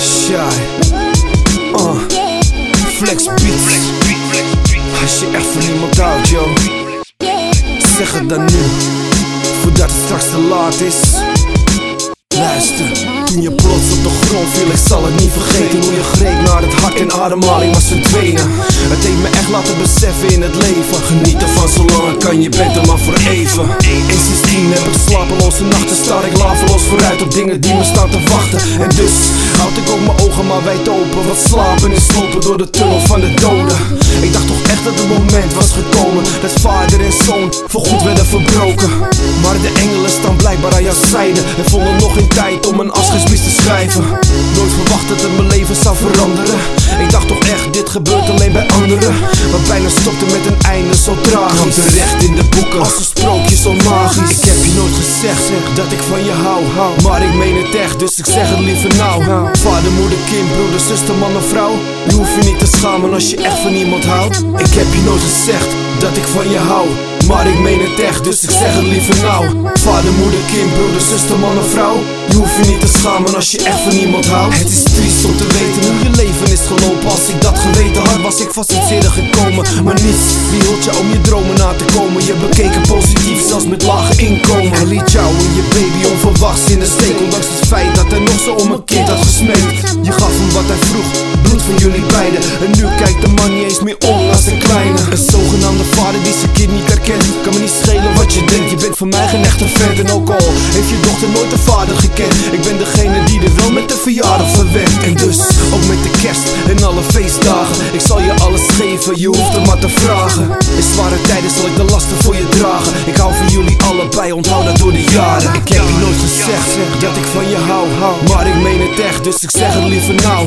Shy, uh. Flex Beats Als je echt van iemand houdt, yo. Zeg het dan nu Voordat het straks te laat is. Luister in je plots op de grond viel, ik zal het niet ademhaling was verdwenen. Het heeft me echt laten beseffen in het leven. Genieten van zolang het kan, je bent er maar voor even. En sindsdien heb ik slapeloze nachten, staar ik laveloos vooruit op dingen die me staan te wachten. En dus houd ik ook mijn ogen maar wijd open Want slapen is lopen door de tunnel van de doden. Ik dacht toch echt dat het moment was gekomen Dat vader en zoon voorgoed werden verbroken. Maar de engelen staan blijkbaar aan jouw zijde. En vonden nog geen tijd om een afscheidsbrief te schrijven. Nooit verwacht dat het mijn leven zou veranderen. Ik dacht toch echt, dit gebeurt alleen bij anderen. Maar bijna stopte met een einde zo tragisch. Kwam terecht in de boeken, als een sprookje zo magisch. Ik heb je nooit gezegd, zeg, dat ik van je hou Maar ik meen het echt, dus ik zeg het liever nou. Vader, moeder, kind, broeder, zuster, man of vrouw. Je hoeft je niet te schamen als je echt van iemand houdt. Ik heb je nooit gezegd dat ik van je hou maar ik meen het echt, dus ik zeg het liever nou. Vader, moeder, kind, broeder, zuster, man of vrouw. Je hoeft je niet te schamen als je echt van iemand houdt. Het is triest om te weten hoe je leven is gelopen. Als ik dat geweten had, was ik vast iets eerder gekomen. Maar niets, hield je om je dromen na te komen. Je bekeken positief, zelfs met lage inkomen. Hij liet jou en je baby onverwachts in de steek Ondanks het feit dat hij nog zo om een kind had gesmeekt En nu kijkt de man niet eens meer om naar zijn kleine. Een zogenaamde vader die zijn kind niet herkent. Kan me niet schelen bent voor mij geen echte vent En ook al heeft je dochter nooit een vader gekend? Ik ben degene die er wel met de verjaardag verwend. En dus ook met de kerst en alle feestdagen. Ik zal je alles geven, je hoeft er maar te vragen. In zware tijden zal ik de lasten voor je dragen. Ik hou van jullie allebei, onthoud dat door de jaren. Ik heb je nooit gezegd dat ik van je hou Maar ik meen het echt, dus ik zeg het liever nou.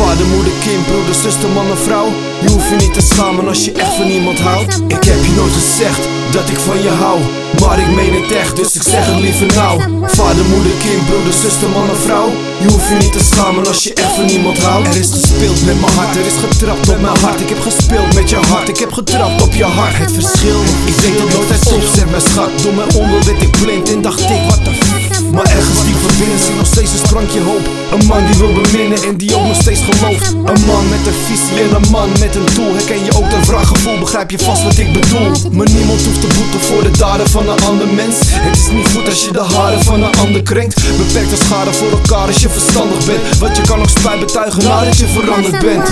Vader, moeder, kind, broeder, zuster, man en vrouw. Je hoeft je niet te schamen als je echt van iemand houdt. Ik heb je nooit gezegd dat ik van je hou. Maar ik meen het echt, dus ik zeg het liever nou. Vader, moeder, kind, broeder, zuster, man en vrouw. Je hoeft je niet te schamen als je echt van iemand houdt. Er is gespeeld met mijn hart, er is getrapt op mijn hart. Ik heb gespeeld met je hart, ik heb getrapt op je hart. Het verschil, ik weet dat nooit uit opzet mijn schat. Door mijn onder werd ik en dacht ik, wat de f maar ergens diep van binnen zie nog steeds een sprankje hoop. Een man die wil beminnen en die ook nog steeds gelooft. Een man met een visie en een man met een doel. Herken je ook dat vraaggevoel, begrijp je vast wat ik bedoel? Maar niemand hoeft te boeten voor de daden van een ander mens. Het is niet goed als je de haren van een ander krenkt. Beperkt de schade voor elkaar als je verstandig bent. Want je kan nog spijt betuigen nadat je veranderd bent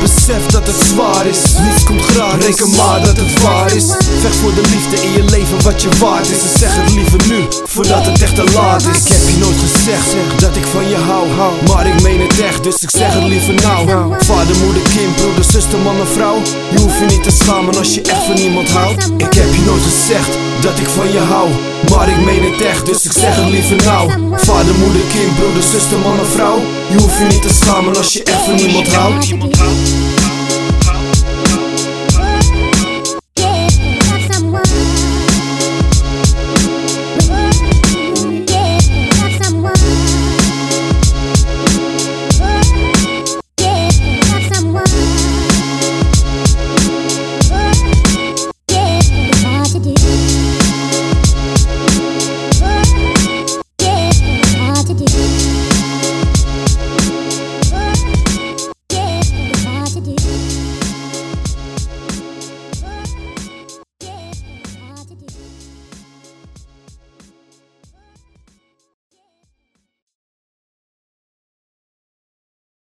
besef dat het zwaar is. Niets komt graag, reken maar dat het waar is. Vecht voor de liefde in je leven wat je waard is. En zeg het liever nu, voordat het echt te laat is. Ik heb je nooit gezegd dat ik van je hou Maar ik meen het echt, dus ik zeg het liever nou. Vader, moeder, zuster, man en vrouw. Je hoeft je niet te schamen als je echt van iemand houdt. Ik heb je nooit gezegd dat ik van je hou Maar ik meen het echt, dus ik zeg het liever nou. Vader, moeder, kind, broeder, zuster, man en vrouw. Je hoeft je niet te schamen als je echt van iemand houdt